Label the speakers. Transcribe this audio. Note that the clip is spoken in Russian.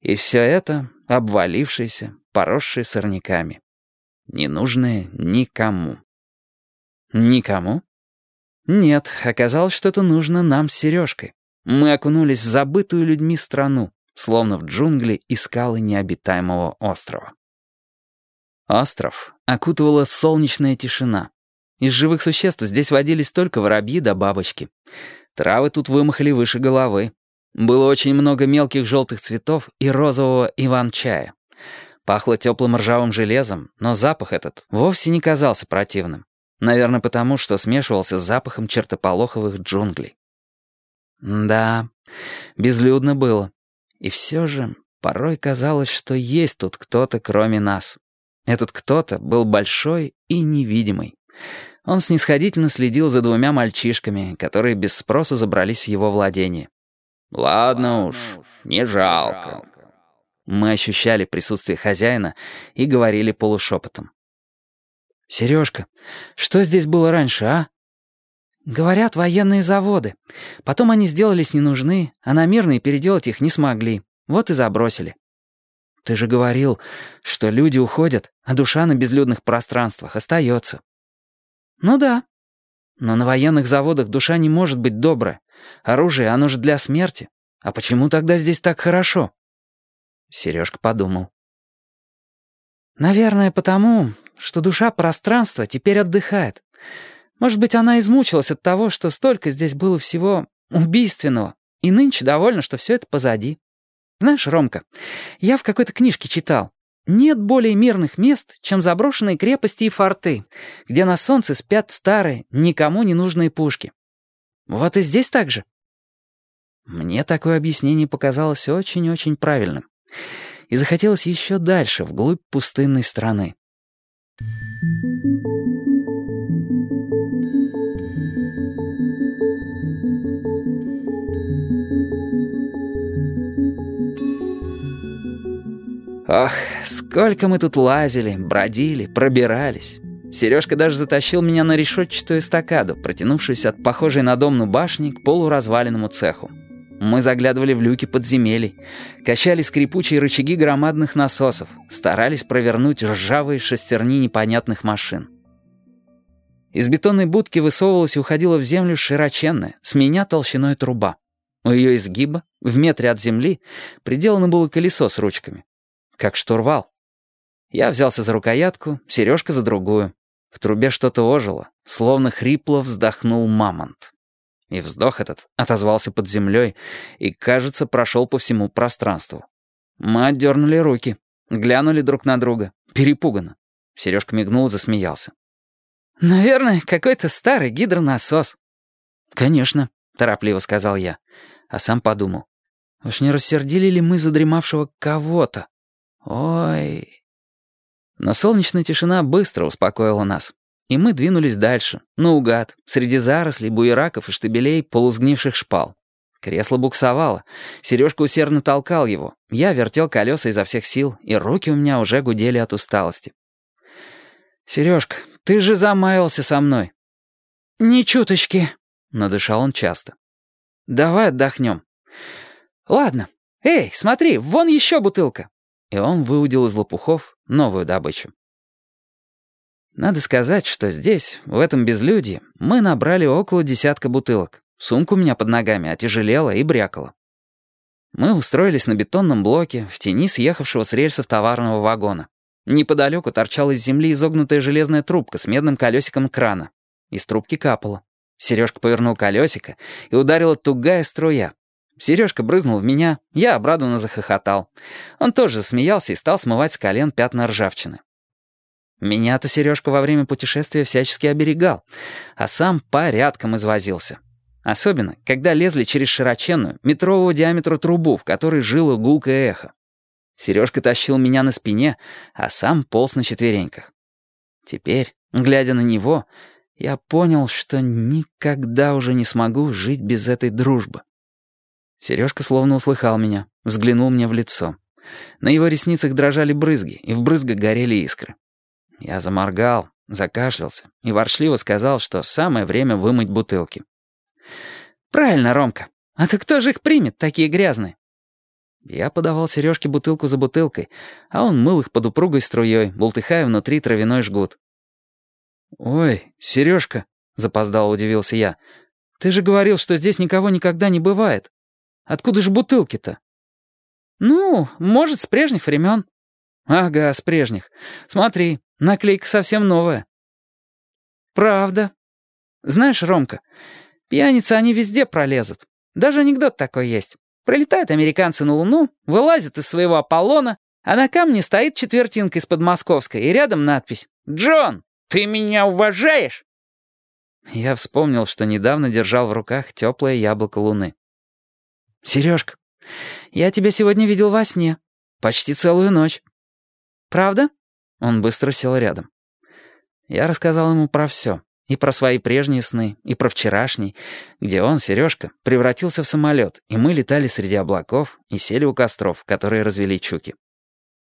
Speaker 1: И все это обвалившееся, поросшее сорняками. Ненужное никому. Никому? Нет, оказалось, что это нужно нам с Сережкой. Мы окунулись в забытую людьми страну, словно в джунгли и скалы необитаемого острова. Остров окутывала солнечная тишина. Из живых существ здесь водились только воробьи да бабочки. Травы тут вымахали выше головы. Было очень много мелких желтых цветов и розового иван-чая. Пахло теплым ржавым железом, но запах этот вовсе не казался противным. Наверное, потому что смешивался с запахом чертополоховых джунглей. Да, безлюдно было. И все же порой казалось, что есть тут кто-то, кроме нас. Этот кто-то был большой и невидимый. Он снисходительно следил за двумя мальчишками, которые без спроса забрались в его владение.
Speaker 2: «Ладно уж, не жалко».
Speaker 1: Мы ощущали присутствие хозяина и говорили полушепотом. «Сережка, что здесь было раньше, а?» «Говорят, военные заводы. Потом они сделались не нужны, а на мирные переделать их не смогли. Вот и забросили. Ты же говорил, что люди уходят, а душа на безлюдных пространствах остается». «Ну да. Но на военных заводах душа не может быть добрая. Оружие, оно же для смерти. А почему тогда здесь так хорошо?» Сережка подумал. «Наверное, потому, что душа пространства теперь отдыхает. Может быть, она измучилась от того, что столько здесь было всего убийственного, и нынче довольна, что все это позади. Знаешь, Ромка, я в какой-то книжке читал. Нет более мирных мест, чем заброшенные крепости и форты, где на солнце спят старые, никому не нужные пушки. Вот и здесь так же. Мне такое объяснение показалось очень-очень правильным. И захотелось еще дальше, вглубь пустынной страны. Ох, сколько мы тут лазили, бродили, пробирались. Сережка даже затащил меня на решетчатую эстакаду, протянувшуюся от похожей на домну башни к полуразваленному цеху. Мы заглядывали в люки подземелий, качали скрипучие рычаги громадных насосов, старались провернуть ржавые шестерни непонятных машин. Из бетонной будки высовывалась и уходила в землю широченная, с меня толщиной труба. У ее изгиба, в метре от земли, приделано было колесо с ручками как штурвал. Я взялся за рукоятку, Сережка за другую. В трубе что-то ожило, словно хрипло вздохнул мамонт. И вздох этот отозвался под землей и, кажется, прошел по всему пространству. Мы отдернули руки, глянули друг на друга, перепуганно. Сережка мигнул и засмеялся. «Наверное, какой-то старый гидронасос». «Конечно», — торопливо сказал я, а сам подумал. Уж не рассердили ли мы задремавшего кого-то? Ой. Но солнечная тишина быстро успокоила нас. И мы двинулись дальше, наугад, среди зарослей, буераков и штабелей полузгнивших шпал. Кресло буксовало. Сережка усердно толкал его. Я вертел колеса изо всех сил, и руки у меня уже гудели от усталости. «Сережка, ты же замаялся со мной». «Ни чуточки», — надышал он часто. «Давай отдохнем». «Ладно. Эй, смотри, вон еще бутылка и он выудил из лопухов новую добычу. Надо сказать, что здесь, в этом безлюдье, мы набрали около десятка бутылок. Сумка у меня под ногами отяжелела и брякала. Мы устроились на бетонном блоке в тени съехавшего с рельсов товарного вагона. Неподалеку торчала из земли изогнутая железная трубка с медным колесиком крана. Из трубки капало. Сережка повернул колесико, и ударила тугая струя, Сережка брызнул в меня, я обрадованно захохотал. Он тоже засмеялся и стал смывать с колен пятна ржавчины. Меня-то Сережка во время путешествия всячески оберегал, а сам порядком извозился. Особенно, когда лезли через широченную, метрового диаметра трубу, в которой жило гулкое эхо. Сережка тащил меня на спине, а сам полз на четвереньках. Теперь, глядя на него, я понял, что никогда уже не смогу жить без этой дружбы. Сережка словно услыхал меня, взглянул мне в лицо. На его ресницах дрожали брызги, и в брызгах горели искры. Я заморгал, закашлялся и воршливо сказал, что самое время вымыть бутылки. «Правильно, Ромка. А ты кто же их примет, такие грязные?» Я подавал Сережке бутылку за бутылкой, а он мыл их под упругой струей, бултыхая внутри травяной жгут. «Ой, Сережка», — запоздало удивился я, — «ты же говорил, что здесь никого никогда не бывает. Откуда же бутылки-то?» «Ну, может, с прежних времен». «Ага, с прежних. Смотри, наклейка совсем новая». «Правда. Знаешь, Ромка, пьяницы они везде пролезут. Даже анекдот такой есть. Прилетают американцы на Луну, вылазят из своего Аполлона, а на камне стоит четвертинка из-под Московской, и рядом надпись «Джон, ты меня уважаешь?» Я вспомнил, что недавно держал в руках теплое яблоко Луны. «Сережка, я тебя сегодня видел во сне. Почти целую ночь». «Правда?» Он быстро сел рядом. Я рассказал ему про все. И про свои прежние сны, и про вчерашний, где он, Сережка, превратился в самолет, и мы летали среди облаков и сели у костров, которые развели чуки.